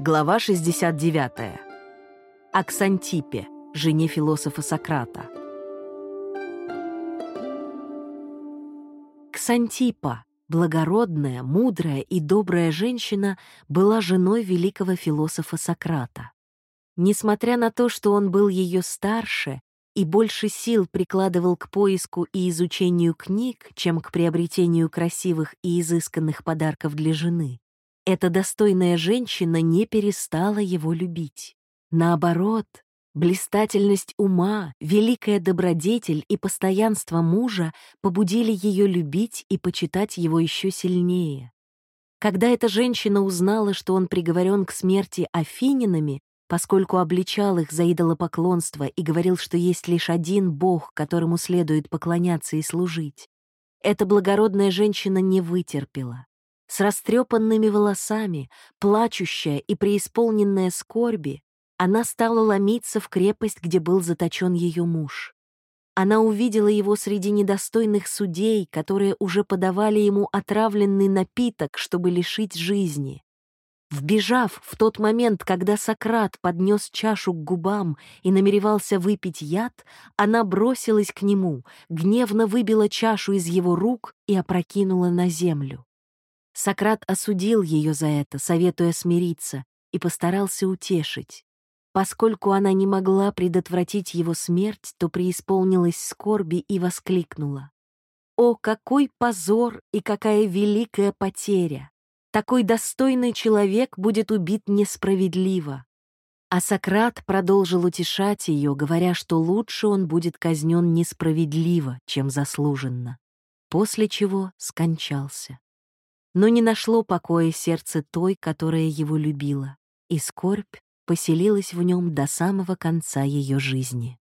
Глава 69. О Ксантипе, жене философа Сократа. Ксантипа, благородная, мудрая и добрая женщина, была женой великого философа Сократа. Несмотря на то, что он был ее старше и больше сил прикладывал к поиску и изучению книг, чем к приобретению красивых и изысканных подарков для жены, эта достойная женщина не перестала его любить. Наоборот, блистательность ума, великая добродетель и постоянство мужа побудили ее любить и почитать его еще сильнее. Когда эта женщина узнала, что он приговорен к смерти афининами, поскольку обличал их за идолопоклонство и говорил, что есть лишь один бог, которому следует поклоняться и служить, эта благородная женщина не вытерпела с растрепанными волосами, плачущая и преисполненная скорби, она стала ломиться в крепость, где был заточен ее муж. Она увидела его среди недостойных судей, которые уже подавали ему отравленный напиток, чтобы лишить жизни. Вбежав в тот момент, когда Сократ поднес чашу к губам и намеревался выпить яд, она бросилась к нему, гневно выбила чашу из его рук и опрокинула на землю. Сократ осудил ее за это, советуя смириться, и постарался утешить. Поскольку она не могла предотвратить его смерть, то преисполнилась скорби и воскликнула. «О, какой позор и какая великая потеря! Такой достойный человек будет убит несправедливо!» А Сократ продолжил утешать ее, говоря, что лучше он будет казнен несправедливо, чем заслуженно, после чего скончался но не нашло покоя сердце той, которая его любила, и скорбь поселилась в нем до самого конца ее жизни.